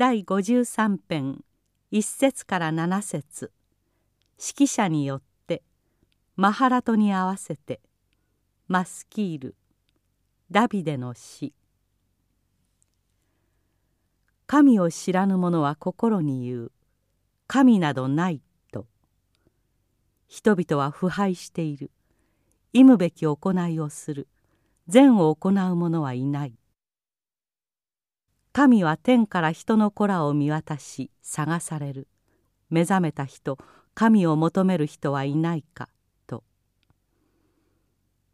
第53編1節から7節。指揮者によってマハラトに合わせてマスキールダビデの詩神を知らぬ者は心に言う。神などないと。人々は腐敗している。忌むべき行いをする。善を行う者はいない。神は天から人の子らを見渡し探される。目覚めた人神を求める人はいないかと。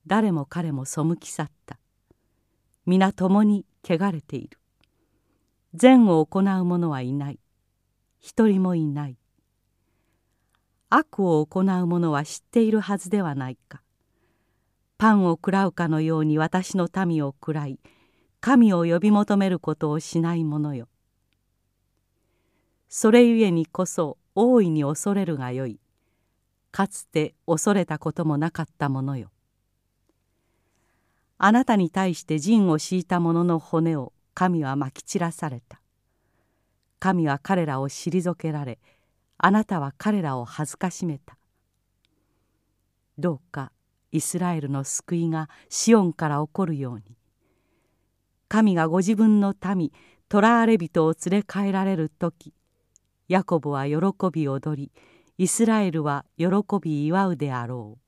誰も彼も背き去った。皆共に汚れている。善を行う者はいない。一人もいない。悪を行う者は知っているはずではないか。パンを食らうかのように私の民を食らい神を呼び求めることをしない者よ。それゆえにこそ大いに恐れるがよい。かつて恐れたこともなかったものよ。あなたに対して陣を敷いた者の骨を神はまき散らされた。神は彼らを退けられあなたは彼らを恥ずかしめた。どうかイスラエルの救いがシオンから起こるように。神がご自分の民トラーレ人を連れ帰られる時ヤコブは喜び踊りイスラエルは喜び祝うであろう。